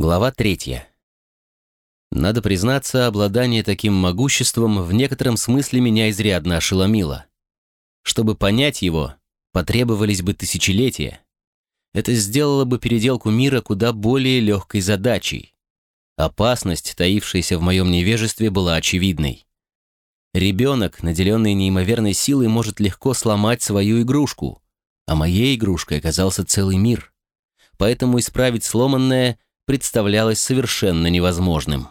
Глава третья. Надо признаться, обладание таким могуществом в некотором смысле меня изрядно ошеломило. Чтобы понять его, потребовались бы тысячелетия. Это сделало бы переделку мира куда более легкой задачей. Опасность, таившаяся в моем невежестве, была очевидной. Ребенок, наделенный неимоверной силой, может легко сломать свою игрушку, а моей игрушкой оказался целый мир. Поэтому исправить сломанное представлялось совершенно невозможным.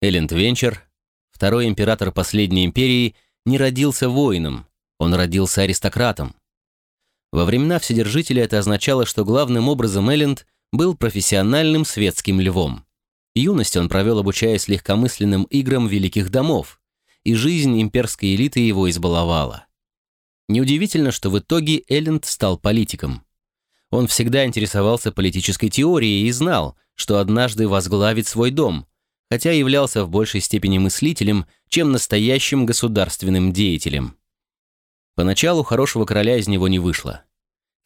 Элленд Венчер, второй император последней империи, не родился воином, он родился аристократом. Во времена Вседержителя это означало, что главным образом Элленд был профессиональным светским львом. Юность он провел, обучаясь легкомысленным играм великих домов, и жизнь имперской элиты его избаловала. Неудивительно, что в итоге Элленд стал политиком. Он всегда интересовался политической теорией и знал, что однажды возглавит свой дом, хотя являлся в большей степени мыслителем, чем настоящим государственным деятелем. Поначалу хорошего короля из него не вышло.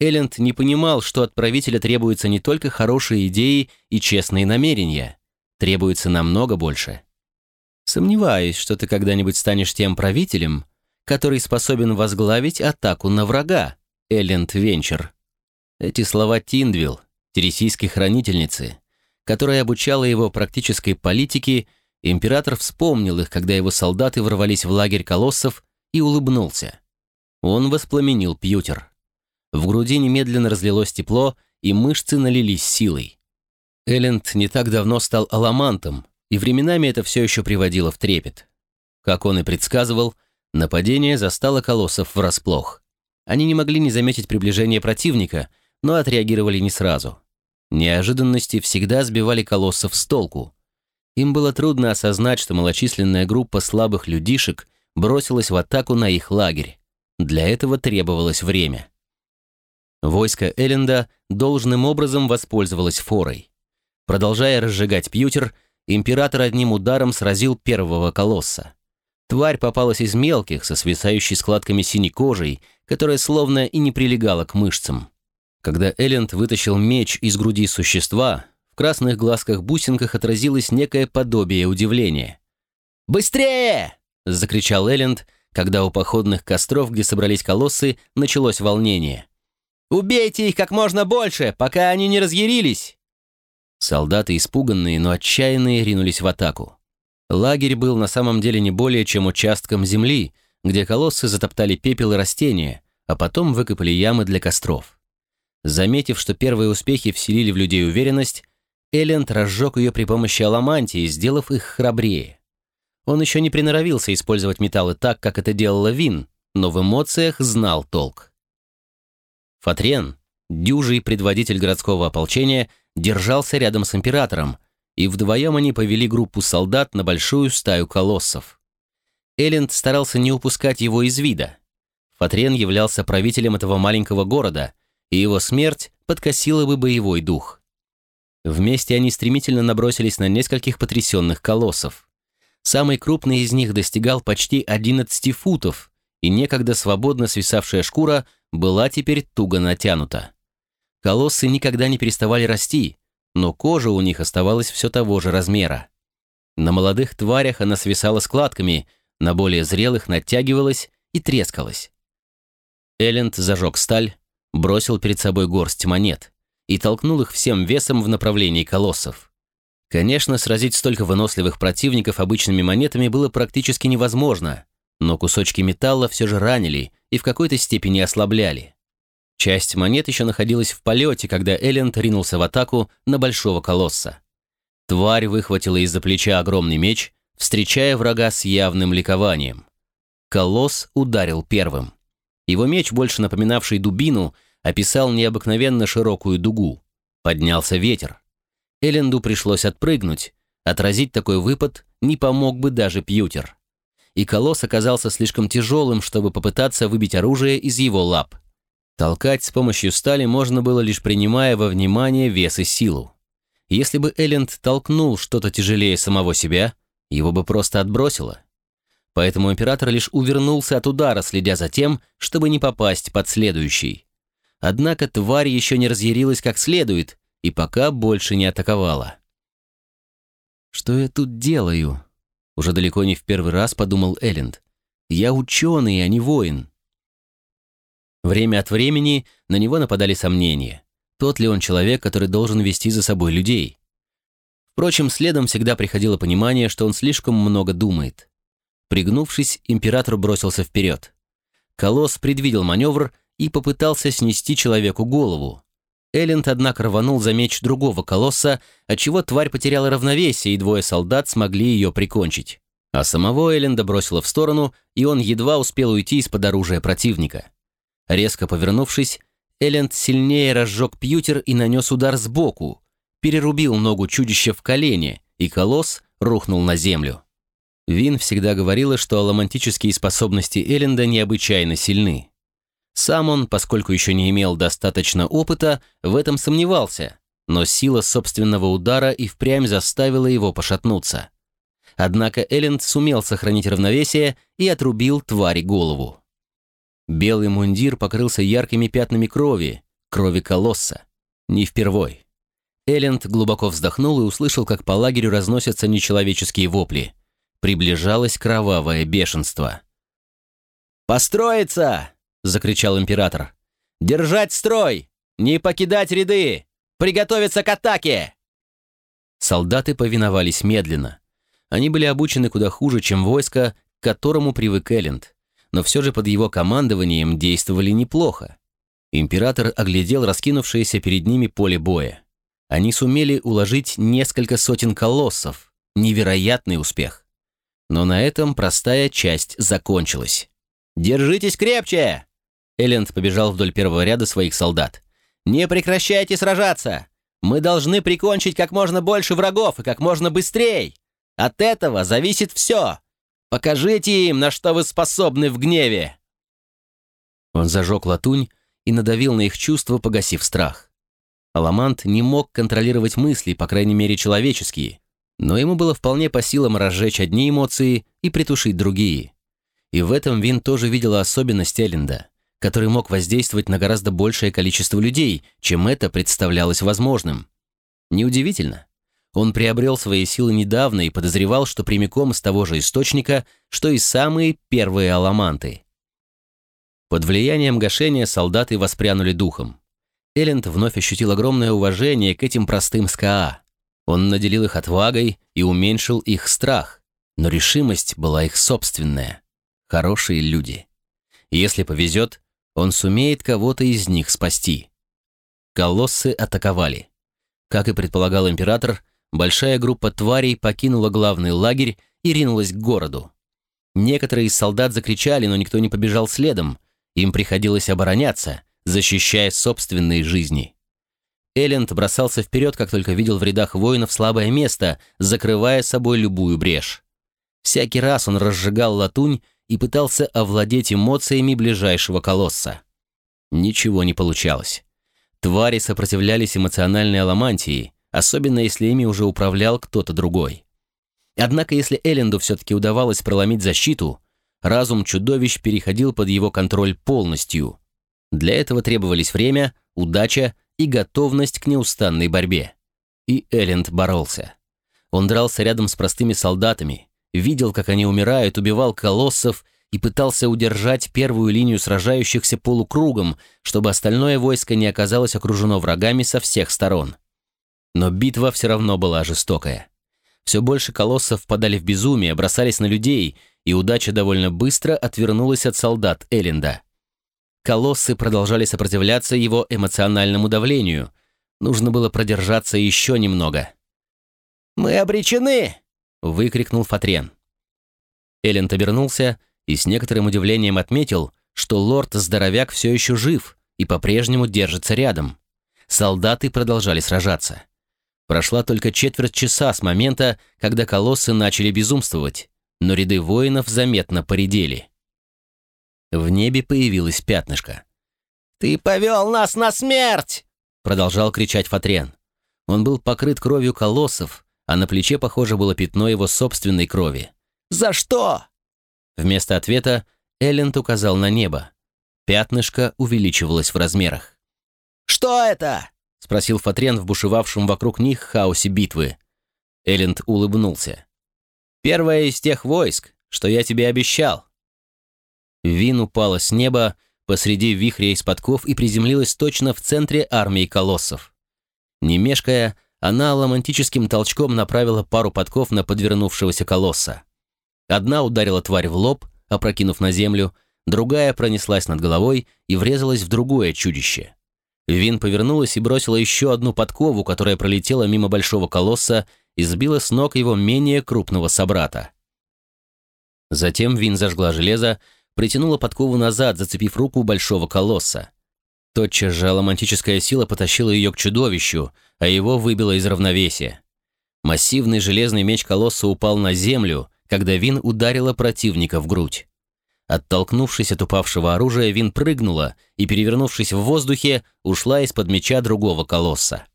Элленд не понимал, что от правителя требуются не только хорошие идеи и честные намерения – требуется намного больше. Сомневаюсь, что ты когда-нибудь станешь тем правителем, который способен возглавить атаку на врага, Элленд Венчер. Эти слова Тиндвилл, тересийской хранительницы, которая обучала его практической политике, император вспомнил их, когда его солдаты ворвались в лагерь колоссов и улыбнулся. Он воспламенил пьютер. В груди немедленно разлилось тепло, и мышцы налились силой. Элленд не так давно стал аламантом, и временами это все еще приводило в трепет. Как он и предсказывал, нападение застало колоссов врасплох. Они не могли не заметить приближение противника, но отреагировали не сразу. Неожиданности всегда сбивали колоссов с толку. Им было трудно осознать, что малочисленная группа слабых людишек бросилась в атаку на их лагерь. Для этого требовалось время. Войско Элленда должным образом воспользовалось форой. Продолжая разжигать пьютер, император одним ударом сразил первого колосса. Тварь попалась из мелких, со свисающей складками синей кожей, которая словно и не прилегала к мышцам. Когда Элленд вытащил меч из груди существа, в красных глазках-бусинках отразилось некое подобие удивления. «Быстрее!» — закричал Элленд, когда у походных костров, где собрались колоссы, началось волнение. «Убейте их как можно больше, пока они не разъярились!» Солдаты, испуганные, но отчаянные, ринулись в атаку. Лагерь был на самом деле не более чем участком земли, где колоссы затоптали пепел и растения, а потом выкопали ямы для костров. Заметив, что первые успехи вселили в людей уверенность, Элленд разжег ее при помощи аламантии, сделав их храбрее. Он еще не приноровился использовать металлы так, как это делала Вин, но в эмоциях знал толк. Фатрен, дюжий предводитель городского ополчения, держался рядом с императором, и вдвоем они повели группу солдат на большую стаю колоссов. Элленд старался не упускать его из вида. Фатрен являлся правителем этого маленького города, и его смерть подкосила бы боевой дух. Вместе они стремительно набросились на нескольких потрясенных колоссов. Самый крупный из них достигал почти 11 футов, и некогда свободно свисавшая шкура была теперь туго натянута. Колоссы никогда не переставали расти, но кожа у них оставалась все того же размера. На молодых тварях она свисала складками, на более зрелых натягивалась и трескалась. Элленд зажег сталь, бросил перед собой горсть монет и толкнул их всем весом в направлении колоссов. Конечно, сразить столько выносливых противников обычными монетами было практически невозможно, но кусочки металла все же ранили и в какой-то степени ослабляли. Часть монет еще находилась в полете, когда Элленд ринулся в атаку на большого колосса. Тварь выхватила из-за плеча огромный меч, встречая врага с явным ликованием. Колосс ударил первым. Его меч, больше напоминавший дубину, описал необыкновенно широкую дугу. Поднялся ветер. Элленду пришлось отпрыгнуть. Отразить такой выпад не помог бы даже пьютер. И колосс оказался слишком тяжелым, чтобы попытаться выбить оружие из его лап. Толкать с помощью стали можно было лишь принимая во внимание вес и силу. Если бы Элленд толкнул что-то тяжелее самого себя, его бы просто отбросило. Поэтому император лишь увернулся от удара, следя за тем, чтобы не попасть под следующий. Однако тварь еще не разъярилась как следует и пока больше не атаковала. «Что я тут делаю?» Уже далеко не в первый раз подумал Элленд. «Я ученый, а не воин». Время от времени на него нападали сомнения. Тот ли он человек, который должен вести за собой людей? Впрочем, следом всегда приходило понимание, что он слишком много думает. Пригнувшись, император бросился вперед. Колосс предвидел маневр и попытался снести человеку голову. Элленд, однако, рванул за меч другого колосса, отчего тварь потеряла равновесие, и двое солдат смогли ее прикончить. А самого Элленда бросило в сторону, и он едва успел уйти из-под оружия противника. Резко повернувшись, Элленд сильнее разжег пьютер и нанес удар сбоку, перерубил ногу чудища в колене, и колосс рухнул на землю. Вин всегда говорила, что аламантические способности Элленда необычайно сильны. Сам он, поскольку еще не имел достаточно опыта, в этом сомневался, но сила собственного удара и впрямь заставила его пошатнуться. Однако Элленд сумел сохранить равновесие и отрубил твари голову. Белый мундир покрылся яркими пятнами крови, крови колосса. Не впервой. Элленд глубоко вздохнул и услышал, как по лагерю разносятся нечеловеческие вопли. Приближалось кровавое бешенство. «Построиться!» — закричал император. «Держать строй! Не покидать ряды! Приготовиться к атаке!» Солдаты повиновались медленно. Они были обучены куда хуже, чем войско, к которому привык Элленд но все же под его командованием действовали неплохо. Император оглядел раскинувшееся перед ними поле боя. Они сумели уложить несколько сотен колоссов. Невероятный успех. Но на этом простая часть закончилась. «Держитесь крепче!» Элленд побежал вдоль первого ряда своих солдат. «Не прекращайте сражаться! Мы должны прикончить как можно больше врагов и как можно быстрее! От этого зависит все! Покажите им, на что вы способны в гневе!» Он зажег латунь и надавил на их чувства, погасив страх. Аламант не мог контролировать мысли, по крайней мере человеческие, но ему было вполне по силам разжечь одни эмоции и притушить другие. И в этом Вин тоже видела особенность Элленда, который мог воздействовать на гораздо большее количество людей, чем это представлялось возможным. Неудивительно. Он приобрел свои силы недавно и подозревал, что прямиком из того же источника, что и самые первые аламанты. Под влиянием гашения солдаты воспрянули духом. Элленд вновь ощутил огромное уважение к этим простым СКА. Он наделил их отвагой и уменьшил их страх, но решимость была их собственная. Хорошие люди. Если повезет, он сумеет кого-то из них спасти. Колоссы атаковали. Как и предполагал император, большая группа тварей покинула главный лагерь и ринулась к городу. Некоторые из солдат закричали, но никто не побежал следом. Им приходилось обороняться, защищая собственные жизни. Элленд бросался вперед, как только видел в рядах воинов слабое место, закрывая собой любую брешь. Всякий раз он разжигал латунь и пытался овладеть эмоциями ближайшего колосса. Ничего не получалось. Твари сопротивлялись эмоциональной аламантии, особенно если ими уже управлял кто-то другой. Однако если Элленду все-таки удавалось проломить защиту, разум чудовищ переходил под его контроль полностью. Для этого требовались время, удача и готовность к неустанной борьбе. И Элленд боролся. Он дрался рядом с простыми солдатами, видел, как они умирают, убивал колоссов и пытался удержать первую линию сражающихся полукругом, чтобы остальное войско не оказалось окружено врагами со всех сторон. Но битва все равно была жестокая. Все больше колоссов впадали в безумие, бросались на людей, и удача довольно быстро отвернулась от солдат Элленда. Колоссы продолжали сопротивляться его эмоциональному давлению. Нужно было продержаться еще немного. «Мы обречены!» — выкрикнул Фатрен. Элленд обернулся и с некоторым удивлением отметил, что лорд-здоровяк все еще жив и по-прежнему держится рядом. Солдаты продолжали сражаться. Прошла только четверть часа с момента, когда колоссы начали безумствовать, но ряды воинов заметно поредели. В небе появилось пятнышко. «Ты повел нас на смерть!» продолжал кричать Фатрен. Он был покрыт кровью колоссов, а на плече, похоже, было пятно его собственной крови. «За что?» Вместо ответа Элленд указал на небо. Пятнышко увеличивалось в размерах. «Что это?» — спросил Фатрен в бушевавшем вокруг них хаосе битвы. Элленд улыбнулся. «Первое из тех войск, что я тебе обещал». Вин упала с неба посреди вихря из подков и приземлилась точно в центре армии колоссов. Не мешкая, она ломантическим толчком направила пару подков на подвернувшегося колосса. Одна ударила тварь в лоб, опрокинув на землю, другая пронеслась над головой и врезалась в другое чудище. Вин повернулась и бросила еще одну подкову, которая пролетела мимо большого колосса и сбила с ног его менее крупного собрата. Затем Вин зажгла железо, притянула подкову назад, зацепив руку большого колосса. Тотчас же романтическая сила потащила ее к чудовищу, а его выбило из равновесия. Массивный железный меч колосса упал на землю, когда Вин ударила противника в грудь. Оттолкнувшись от упавшего оружия, Вин прыгнула и, перевернувшись в воздухе, ушла из-под меча другого колосса.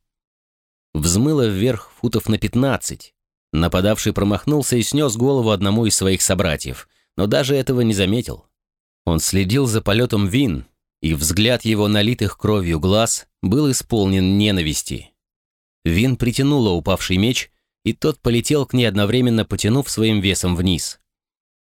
Взмыла вверх футов на пятнадцать. Нападавший промахнулся и снес голову одному из своих собратьев, но даже этого не заметил. Он следил за полетом Вин, и взгляд его налитых кровью глаз был исполнен ненависти. Вин притянула упавший меч, и тот полетел к ней одновременно, потянув своим весом вниз.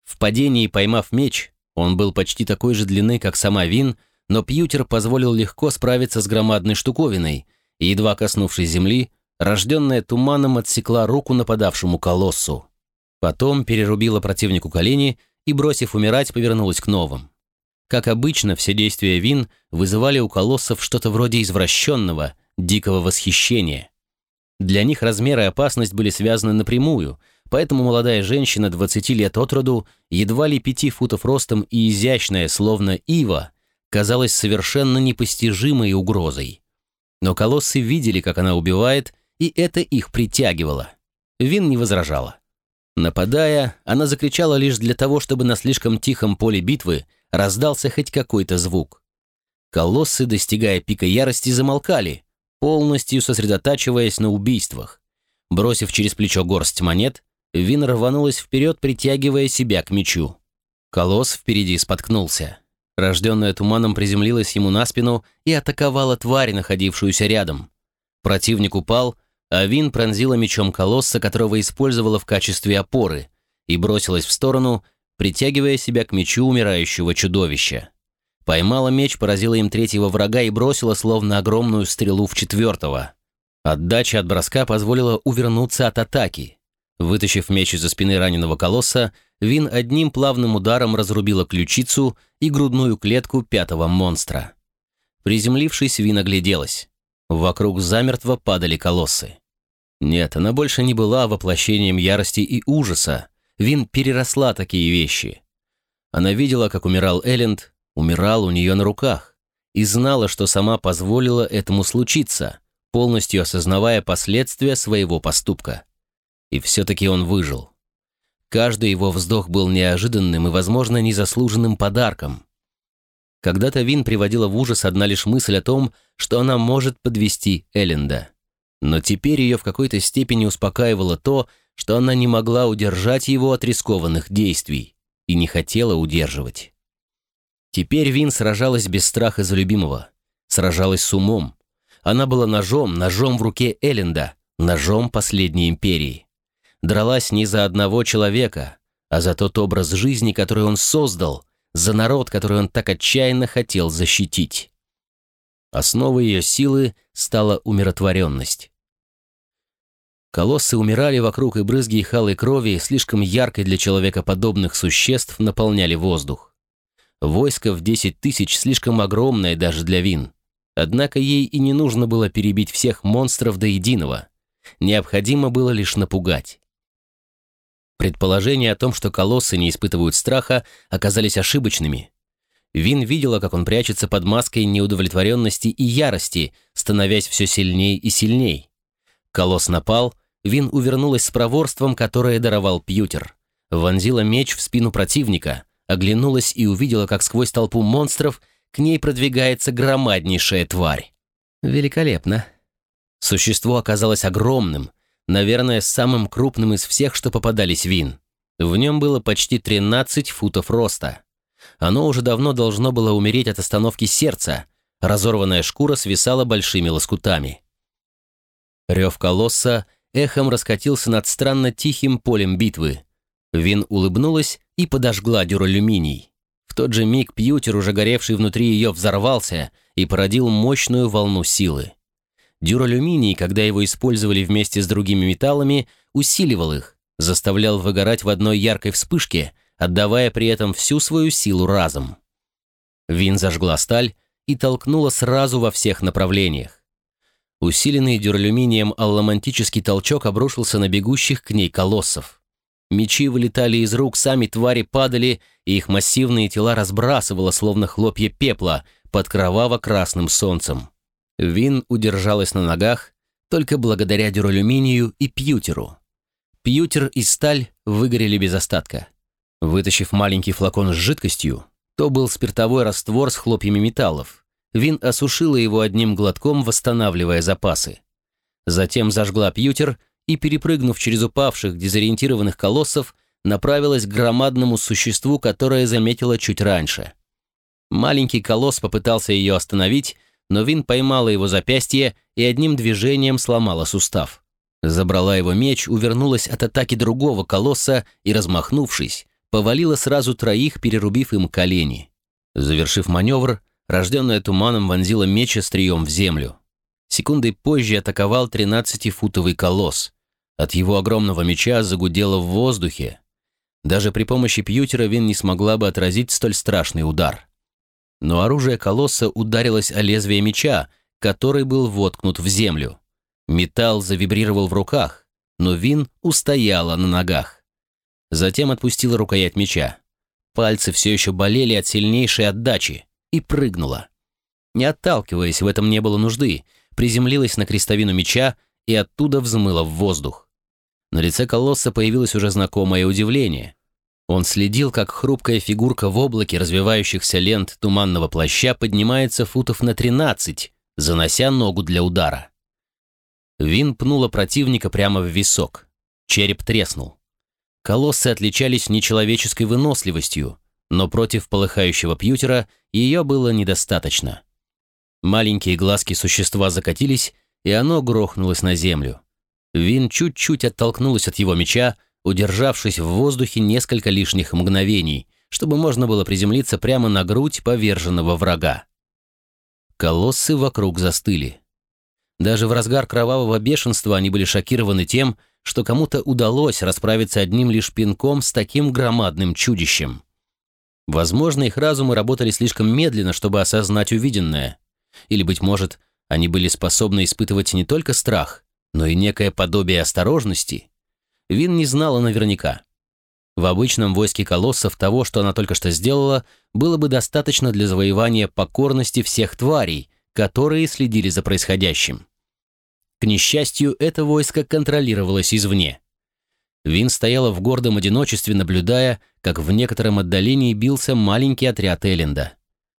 В падении, поймав меч, он был почти такой же длины, как сама Вин, но Пьютер позволил легко справиться с громадной штуковиной, и, едва коснувшись земли, рожденная туманом отсекла руку нападавшему колоссу. Потом перерубила противнику колени и, бросив умирать, повернулась к новым. Как обычно, все действия Вин вызывали у колоссов что-то вроде извращенного, дикого восхищения. Для них размер и опасность были связаны напрямую – Поэтому молодая женщина 20 лет от роду, едва ли пяти футов ростом и изящная, словно ива, казалась совершенно непостижимой угрозой. Но колоссы видели, как она убивает, и это их притягивало. Вин не возражала. Нападая, она закричала лишь для того, чтобы на слишком тихом поле битвы раздался хоть какой-то звук. Колоссы, достигая пика ярости, замолкали, полностью сосредотачиваясь на убийствах. Бросив через плечо горсть монет, Вин рванулась вперед, притягивая себя к мечу. Колосс впереди споткнулся. Рожденная туманом приземлилась ему на спину и атаковала тварь, находившуюся рядом. Противник упал, а Вин пронзила мечом колосса, которого использовала в качестве опоры, и бросилась в сторону, притягивая себя к мечу умирающего чудовища. Поймала меч, поразила им третьего врага и бросила словно огромную стрелу в четвертого. Отдача от броска позволила увернуться от атаки, Вытащив меч из-за спины раненого колосса, Вин одним плавным ударом разрубила ключицу и грудную клетку пятого монстра. Приземлившись, Вин огляделась. Вокруг замертво падали колоссы. Нет, она больше не была воплощением ярости и ужаса. Вин переросла такие вещи. Она видела, как умирал Элленд, умирал у нее на руках, и знала, что сама позволила этому случиться, полностью осознавая последствия своего поступка. И все-таки он выжил. Каждый его вздох был неожиданным и, возможно, незаслуженным подарком. Когда-то Вин приводила в ужас одна лишь мысль о том, что она может подвести Элленда. Но теперь ее в какой-то степени успокаивало то, что она не могла удержать его от рискованных действий и не хотела удерживать. Теперь Вин сражалась без страха за любимого, сражалась с умом. Она была ножом, ножом в руке Элленда, ножом последней империи дралась не за одного человека, а за тот образ жизни, который он создал, за народ, который он так отчаянно хотел защитить. Основой ее силы стала умиротворенность. Колоссы умирали вокруг, и брызги их алой крови, слишком яркой для человекоподобных существ, наполняли воздух. Войско в десять тысяч слишком огромное даже для Вин. Однако ей и не нужно было перебить всех монстров до единого. Необходимо было лишь напугать. Предположения о том, что колоссы не испытывают страха, оказались ошибочными. Вин видела, как он прячется под маской неудовлетворенности и ярости, становясь все сильней и сильней. Колосс напал, Вин увернулась с проворством, которое даровал Пьютер. Вонзила меч в спину противника, оглянулась и увидела, как сквозь толпу монстров к ней продвигается громаднейшая тварь. Великолепно. Существо оказалось огромным, наверное, самым крупным из всех, что попадались Вин. В нем было почти 13 футов роста. Оно уже давно должно было умереть от остановки сердца. Разорванная шкура свисала большими лоскутами. Рев колосса эхом раскатился над странно тихим полем битвы. Вин улыбнулась и подожгла дюралюминий. В тот же миг пьютер, уже горевший внутри ее, взорвался и породил мощную волну силы. Дюралюминий, когда его использовали вместе с другими металлами, усиливал их, заставлял выгорать в одной яркой вспышке, отдавая при этом всю свою силу разом. Вин зажгла сталь и толкнула сразу во всех направлениях. Усиленный дюралюминием алламантический толчок обрушился на бегущих к ней колоссов. Мечи вылетали из рук, сами твари падали, и их массивные тела разбрасывало, словно хлопья пепла, под кроваво-красным солнцем. Вин удержалась на ногах только благодаря дюралюминию и пьютеру. Пьютер и сталь выгорели без остатка. Вытащив маленький флакон с жидкостью, то был спиртовой раствор с хлопьями металлов. Вин осушила его одним глотком, восстанавливая запасы. Затем зажгла пьютер и, перепрыгнув через упавших, дезориентированных колоссов, направилась к громадному существу, которое заметила чуть раньше. Маленький колосс попытался ее остановить, но Вин поймала его запястье и одним движением сломала сустав. Забрала его меч, увернулась от атаки другого колосса и, размахнувшись, повалила сразу троих, перерубив им колени. Завершив маневр, рожденная туманом вонзила меч острием в землю. Секундой позже атаковал 13-футовый колосс. От его огромного меча загудело в воздухе. Даже при помощи пьютера Вин не смогла бы отразить столь страшный удар. Но оружие колосса ударилось о лезвие меча, который был воткнут в землю. Металл завибрировал в руках, но Вин устояла на ногах. Затем отпустила рукоять меча. Пальцы все еще болели от сильнейшей отдачи и прыгнула. Не отталкиваясь, в этом не было нужды, приземлилась на крестовину меча и оттуда взмыла в воздух. На лице колосса появилось уже знакомое удивление. Он следил, как хрупкая фигурка в облаке развивающихся лент туманного плаща поднимается футов на 13, занося ногу для удара. Вин пнула противника прямо в висок. Череп треснул. Колоссы отличались нечеловеческой выносливостью, но против полыхающего пьютера ее было недостаточно. Маленькие глазки существа закатились, и оно грохнулось на землю. Вин чуть-чуть оттолкнулась от его меча, удержавшись в воздухе несколько лишних мгновений, чтобы можно было приземлиться прямо на грудь поверженного врага. Колоссы вокруг застыли. Даже в разгар кровавого бешенства они были шокированы тем, что кому-то удалось расправиться одним лишь пинком с таким громадным чудищем. Возможно, их разумы работали слишком медленно, чтобы осознать увиденное. Или, быть может, они были способны испытывать не только страх, но и некое подобие осторожности. Вин не знала наверняка. В обычном войске колоссов того, что она только что сделала, было бы достаточно для завоевания покорности всех тварей, которые следили за происходящим. К несчастью, это войско контролировалось извне. Вин стояла в гордом одиночестве, наблюдая, как в некотором отдалении бился маленький отряд Элленда.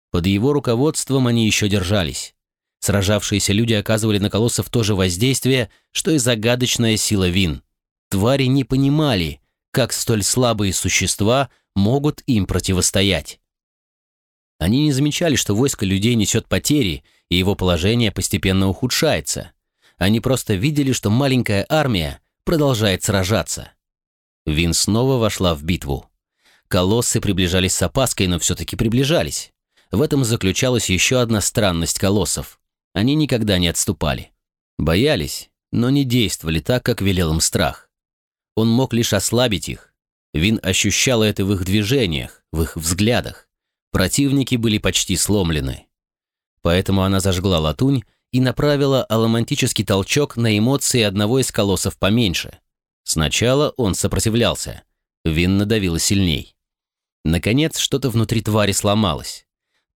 Под его руководством они еще держались. Сражавшиеся люди оказывали на колоссов то же воздействие, что и загадочная сила Вин. Твари не понимали, как столь слабые существа могут им противостоять. Они не замечали, что войско людей несет потери, и его положение постепенно ухудшается. Они просто видели, что маленькая армия продолжает сражаться. Вин снова вошла в битву. Колоссы приближались с опаской, но все-таки приближались. В этом заключалась еще одна странность колоссов. Они никогда не отступали. Боялись, но не действовали так, как велел им страх. Он мог лишь ослабить их. Вин ощущала это в их движениях, в их взглядах. Противники были почти сломлены. Поэтому она зажгла латунь и направила аломантический толчок на эмоции одного из колоссов поменьше. Сначала он сопротивлялся. Вин надавила сильней. Наконец, что-то внутри твари сломалось.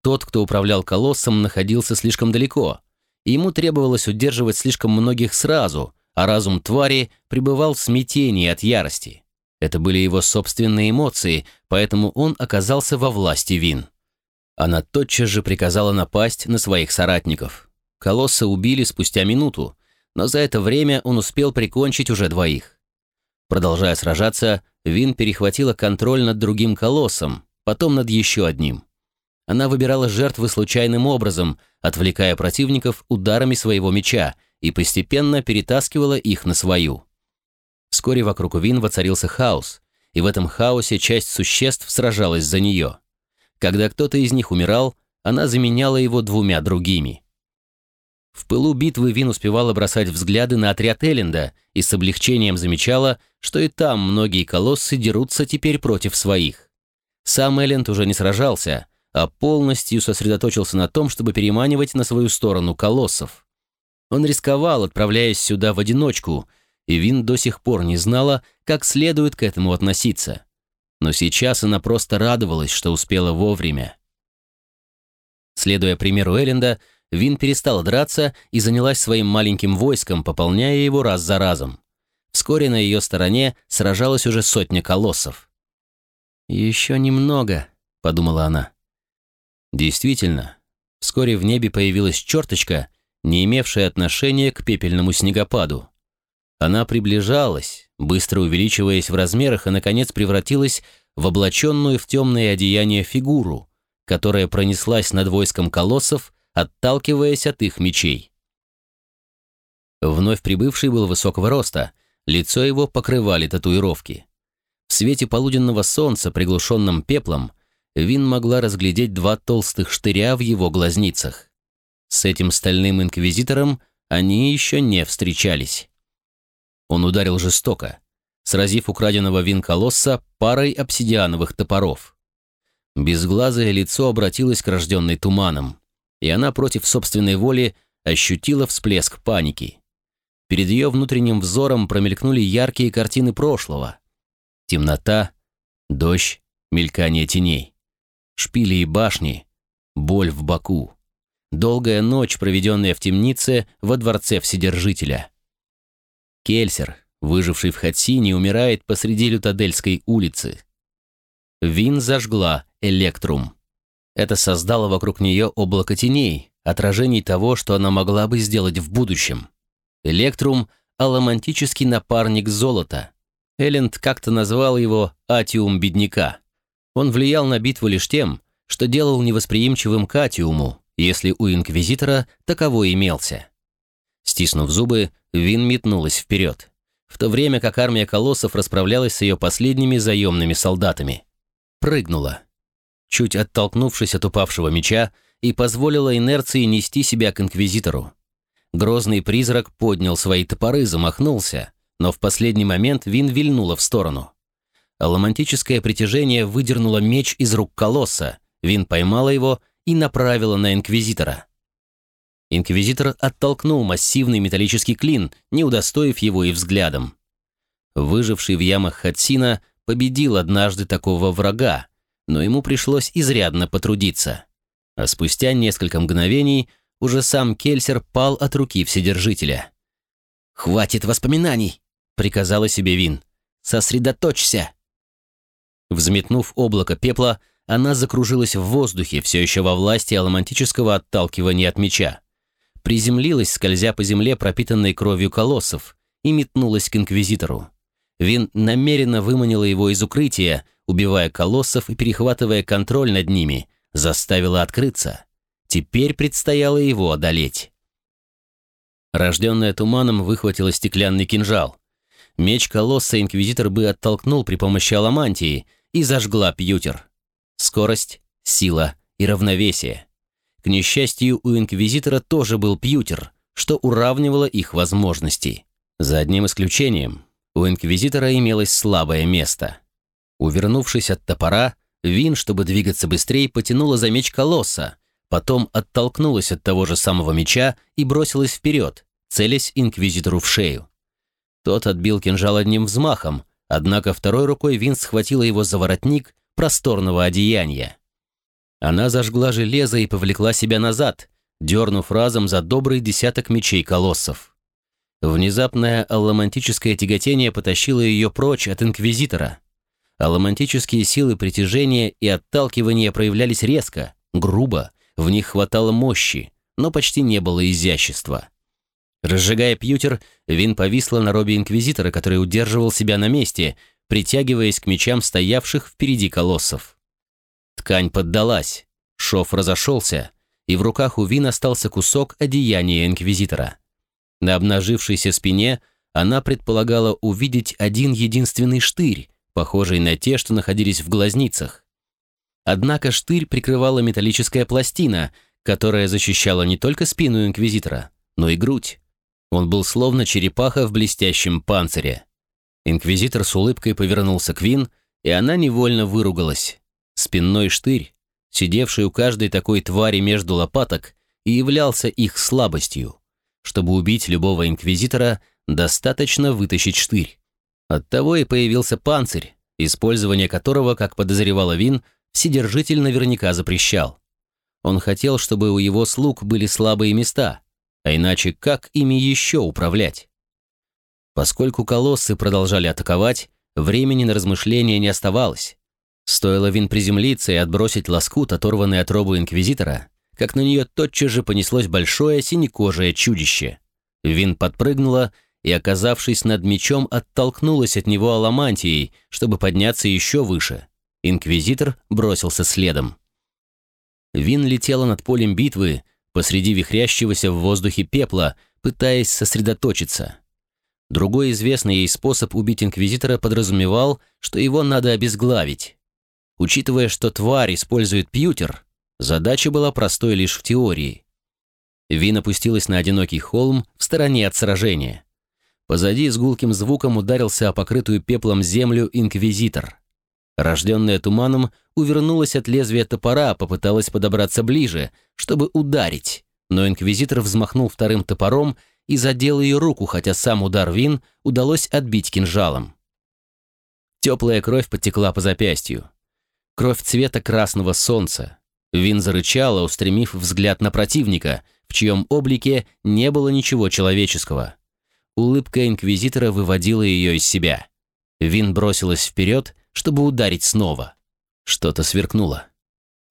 Тот, кто управлял колоссом, находился слишком далеко. Ему требовалось удерживать слишком многих сразу, а разум твари пребывал в смятении от ярости. Это были его собственные эмоции, поэтому он оказался во власти Вин. Она тотчас же приказала напасть на своих соратников. Колосса убили спустя минуту, но за это время он успел прикончить уже двоих. Продолжая сражаться, Вин перехватила контроль над другим колоссом, потом над еще одним. Она выбирала жертвы случайным образом, отвлекая противников ударами своего меча и постепенно перетаскивала их на свою. Вскоре вокруг Вин воцарился хаос, и в этом хаосе часть существ сражалась за нее. Когда кто-то из них умирал, она заменяла его двумя другими. В пылу битвы Вин успевала бросать взгляды на отряд Элленда и с облегчением замечала, что и там многие колоссы дерутся теперь против своих. Сам Элленд уже не сражался, а полностью сосредоточился на том, чтобы переманивать на свою сторону колоссов. Он рисковал, отправляясь сюда в одиночку, и Вин до сих пор не знала, как следует к этому относиться. Но сейчас она просто радовалась, что успела вовремя. Следуя примеру Элленда, Вин перестала драться и занялась своим маленьким войском, пополняя его раз за разом. Вскоре на ее стороне сражалась уже сотня колоссов. «Еще немного», — подумала она. Действительно, вскоре в небе появилась черточка, не имевшая отношения к пепельному снегопаду. Она приближалась, быстро увеличиваясь в размерах и, наконец, превратилась в облаченную в темное одеяние фигуру, которая пронеслась над войском колоссов отталкиваясь от их мечей. Вновь прибывший был высокого роста, лицо его покрывали татуировки. В свете полуденного солнца, приглушенном пеплом, Вин могла разглядеть два толстых штыря в его глазницах. С этим стальным инквизитором они еще не встречались. Он ударил жестоко, сразив украденного Вин Колосса парой обсидиановых топоров. Безглазое лицо обратилось к рожденной туманом и она против собственной воли ощутила всплеск паники. Перед ее внутренним взором промелькнули яркие картины прошлого. Темнота, дождь, мелькание теней, шпили и башни, боль в боку. Долгая ночь, проведенная в темнице во дворце Вседержителя. Кельсер, выживший в Хатсине, умирает посреди Лютадельской улицы. Вин зажгла Электрум. Это создало вокруг нее облако теней, отражений того, что она могла бы сделать в будущем. Электрум — аламантический напарник золота. Элленд как-то назвал его «атиум бедняка». Он влиял на битву лишь тем, что делал невосприимчивым к атиуму, если у Инквизитора таковой имелся. Стиснув зубы, Вин метнулась вперед, в то время как армия колоссов расправлялась с ее последними заемными солдатами. Прыгнула чуть оттолкнувшись от упавшего меча, и позволила инерции нести себя к инквизитору. Грозный призрак поднял свои топоры, замахнулся, но в последний момент Вин вильнула в сторону. Аламантическое притяжение выдернуло меч из рук колосса, Вин поймала его и направила на инквизитора. Инквизитор оттолкнул массивный металлический клин, не удостоив его и взглядом. Выживший в ямах Хатсина победил однажды такого врага, но ему пришлось изрядно потрудиться. А спустя несколько мгновений уже сам Кельсер пал от руки Вседержителя. «Хватит воспоминаний!» — приказала себе Вин. «Сосредоточься!» Взметнув облако пепла, она закружилась в воздухе, все еще во власти аламантического отталкивания от меча. Приземлилась, скользя по земле, пропитанной кровью колоссов, и метнулась к Инквизитору. Вин намеренно выманила его из укрытия, убивая колоссов и перехватывая контроль над ними, заставила открыться. Теперь предстояло его одолеть. Рожденная туманом выхватила стеклянный кинжал. Меч колосса инквизитор бы оттолкнул при помощи аламантии и зажгла пьютер. Скорость, сила и равновесие. К несчастью, у инквизитора тоже был пьютер, что уравнивало их возможности. За одним исключением, у инквизитора имелось слабое место. Увернувшись от топора, Вин, чтобы двигаться быстрее, потянула за меч колосса, потом оттолкнулась от того же самого меча и бросилась вперед, целясь инквизитору в шею. Тот отбил кинжал одним взмахом, однако второй рукой Вин схватила его за воротник просторного одеяния. Она зажгла железо и повлекла себя назад, дернув разом за добрый десяток мечей колоссов. Внезапное алламантическое тяготение потащило ее прочь от инквизитора а романтические силы притяжения и отталкивания проявлялись резко, грубо, в них хватало мощи, но почти не было изящества. Разжигая пьютер, Вин повисла на робе Инквизитора, который удерживал себя на месте, притягиваясь к мечам стоявших впереди колоссов. Ткань поддалась, шов разошелся, и в руках у Вин остался кусок одеяния Инквизитора. На обнажившейся спине она предполагала увидеть один единственный штырь, похожий на те, что находились в глазницах. Однако штырь прикрывала металлическая пластина, которая защищала не только спину инквизитора, но и грудь. Он был словно черепаха в блестящем панцире. Инквизитор с улыбкой повернулся к Вин, и она невольно выругалась. Спинной штырь, сидевший у каждой такой твари между лопаток, и являлся их слабостью. Чтобы убить любого инквизитора, достаточно вытащить штырь. Оттого и появился панцирь, использование которого, как подозревала Вин, Вседержитель наверняка запрещал. Он хотел, чтобы у его слуг были слабые места, а иначе как ими еще управлять? Поскольку колоссы продолжали атаковать, времени на размышления не оставалось. Стоило Вин приземлиться и отбросить лоскут, оторванный от робу Инквизитора, как на нее тотчас же понеслось большое синекожее чудище. Вин подпрыгнула и, оказавшись над мечом, оттолкнулась от него аламантией, чтобы подняться еще выше. Инквизитор бросился следом. Вин летела над полем битвы, посреди вихрящегося в воздухе пепла, пытаясь сосредоточиться. Другой известный ей способ убить Инквизитора подразумевал, что его надо обезглавить. Учитывая, что тварь использует пьютер, задача была простой лишь в теории. Вин опустилась на одинокий холм в стороне от сражения. Позади с гулким звуком ударился о покрытую пеплом землю Инквизитор. Рожденная туманом, увернулась от лезвия топора, попыталась подобраться ближе, чтобы ударить, но инквизитор взмахнул вторым топором и задел ее руку, хотя сам удар Вин удалось отбить кинжалом. Теплая кровь потекла по запястью. Кровь цвета красного солнца. Вин зарычала, устремив взгляд на противника, в чьем облике не было ничего человеческого. Улыбка инквизитора выводила ее из себя. Вин бросилась вперед, чтобы ударить снова. Что-то сверкнуло.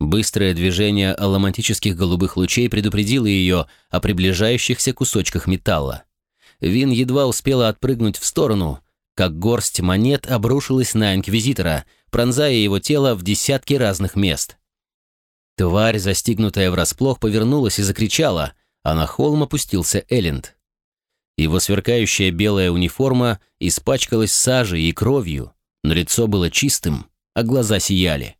Быстрое движение аламантических голубых лучей предупредило ее о приближающихся кусочках металла. Вин едва успела отпрыгнуть в сторону, как горсть монет обрушилась на Инквизитора, пронзая его тело в десятки разных мест. Тварь, застигнутая врасплох, повернулась и закричала, а на холм опустился Элленд. Его сверкающая белая униформа испачкалась сажей и кровью, но лицо было чистым, а глаза сияли.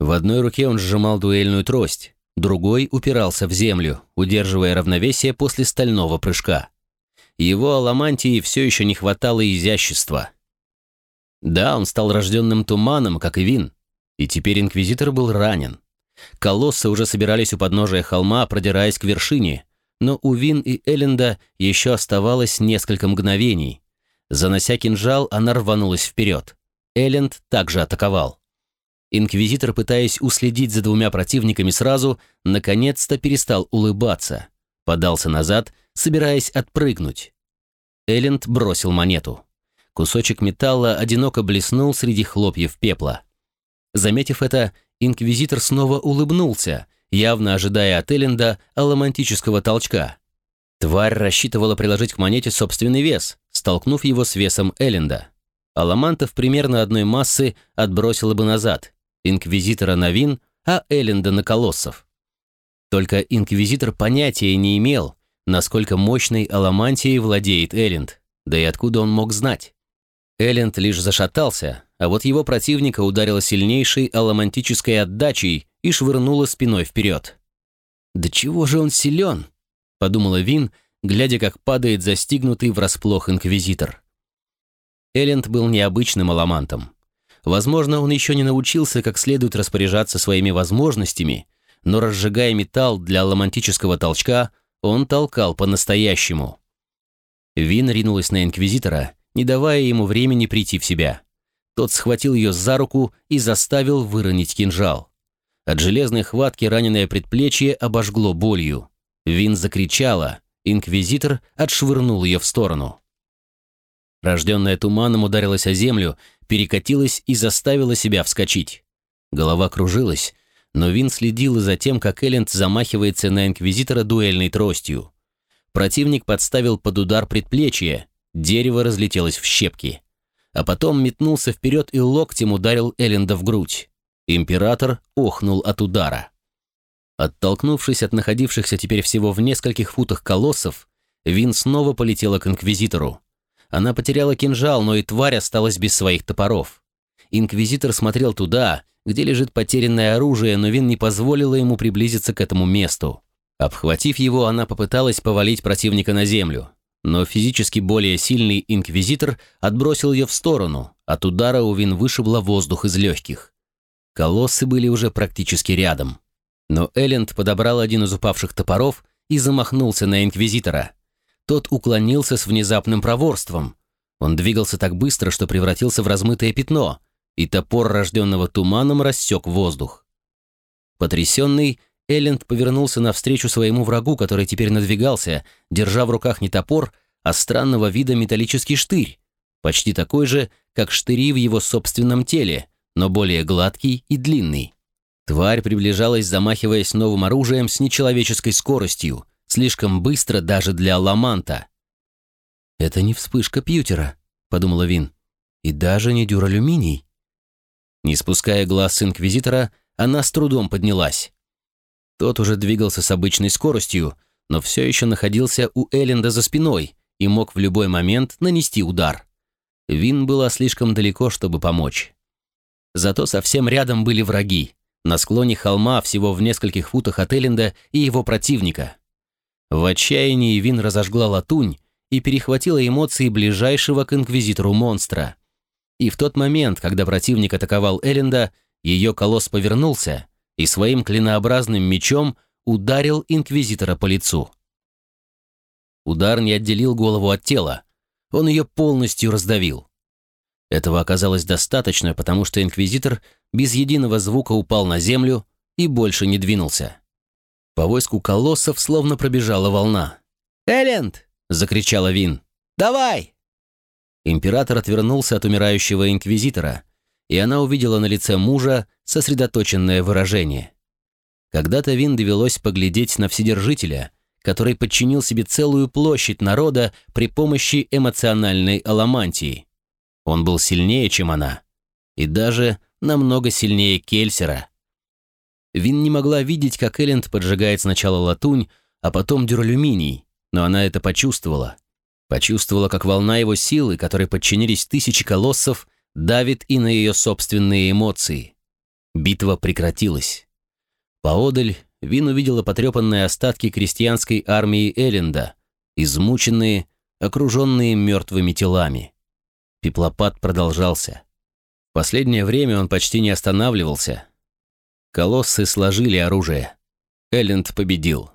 В одной руке он сжимал дуэльную трость, другой упирался в землю, удерживая равновесие после стального прыжка. Его аламантии все еще не хватало изящества. Да, он стал рожденным туманом, как и Вин, и теперь Инквизитор был ранен. Колоссы уже собирались у подножия холма, продираясь к вершине, но у Вин и Элленда еще оставалось несколько мгновений. Занося кинжал, она рванулась вперед. Элленд также атаковал. Инквизитор, пытаясь уследить за двумя противниками сразу, наконец-то перестал улыбаться. Подался назад, собираясь отпрыгнуть. Элленд бросил монету. Кусочек металла одиноко блеснул среди хлопьев пепла. Заметив это, инквизитор снова улыбнулся, явно ожидая от Элленда аламантического толчка. Тварь рассчитывала приложить к монете собственный вес, столкнув его с весом Элленда. Аламантов примерно одной массы отбросило бы назад, Инквизитора на Вин, а Элленда на Колоссов. Только Инквизитор понятия не имел, насколько мощной аламантией владеет Элленд, да и откуда он мог знать. Элленд лишь зашатался, а вот его противника ударило сильнейшей аламантической отдачей и швырнуло спиной вперед. «Да чего же он силен?» — подумала Вин, глядя, как падает застигнутый врасплох Инквизитор. Элленд был необычным аламантом. Возможно, он еще не научился как следует распоряжаться своими возможностями, но разжигая металл для аламантического толчка, он толкал по-настоящему. Вин ринулась на Инквизитора, не давая ему времени прийти в себя. Тот схватил ее за руку и заставил выронить кинжал. От железной хватки раненое предплечье обожгло болью. Вин закричала, Инквизитор отшвырнул ее в сторону. Рожденная туманом ударилась о землю, перекатилась и заставила себя вскочить. Голова кружилась, но Вин следил за тем, как Элленд замахивается на Инквизитора дуэльной тростью. Противник подставил под удар предплечье, дерево разлетелось в щепки. А потом метнулся вперед и локтем ударил Элленда в грудь. Император охнул от удара. Оттолкнувшись от находившихся теперь всего в нескольких футах колоссов, Вин снова полетела к Инквизитору. Она потеряла кинжал, но и тварь осталась без своих топоров. Инквизитор смотрел туда, где лежит потерянное оружие, но Вин не позволила ему приблизиться к этому месту. Обхватив его, она попыталась повалить противника на землю. Но физически более сильный инквизитор отбросил ее в сторону. От удара у Вин вышибло воздух из легких. Колоссы были уже практически рядом. Но Элленд подобрал один из упавших топоров и замахнулся на инквизитора. Тот уклонился с внезапным проворством. Он двигался так быстро, что превратился в размытое пятно, и топор рожденного туманом рассек воздух. Потрясенный, Элленд повернулся навстречу своему врагу, который теперь надвигался, держа в руках не топор, а странного вида металлический штырь, почти такой же, как штыри в его собственном теле, но более гладкий и длинный. Тварь приближалась, замахиваясь новым оружием с нечеловеческой скоростью, слишком быстро даже для ламанта. «Это не вспышка Пьютера», — подумала Вин, — «и даже не дюралюминий». Не спуская глаз с Инквизитора, она с трудом поднялась. Тот уже двигался с обычной скоростью, но все еще находился у Элленда за спиной и мог в любой момент нанести удар. Вин была слишком далеко, чтобы помочь. Зато совсем рядом были враги, на склоне холма всего в нескольких футах от Элленда и его противника. В отчаянии Вин разожгла латунь и перехватила эмоции ближайшего к инквизитору монстра. И в тот момент, когда противник атаковал Элленда, ее колосс повернулся и своим клинообразным мечом ударил инквизитора по лицу. Удар не отделил голову от тела, он ее полностью раздавил. Этого оказалось достаточно, потому что инквизитор без единого звука упал на землю и больше не двинулся. По войску колоссов словно пробежала волна. «Элленд!» — закричала Вин. «Давай!» Император отвернулся от умирающего инквизитора, и она увидела на лице мужа сосредоточенное выражение. Когда-то Вин довелось поглядеть на Вседержителя, который подчинил себе целую площадь народа при помощи эмоциональной аламантии. Он был сильнее, чем она, и даже намного сильнее Кельсера. Вин не могла видеть, как Элленд поджигает сначала латунь, а потом дюралюминий, но она это почувствовала. Почувствовала, как волна его силы, которой подчинились тысячи колоссов, давит и на ее собственные эмоции. Битва прекратилась. Поодаль Вин увидела потрепанные остатки крестьянской армии Элленда, измученные, окруженные мертвыми телами. Пеплопад продолжался. В последнее время он почти не останавливался. Колоссы сложили оружие. Элленд победил.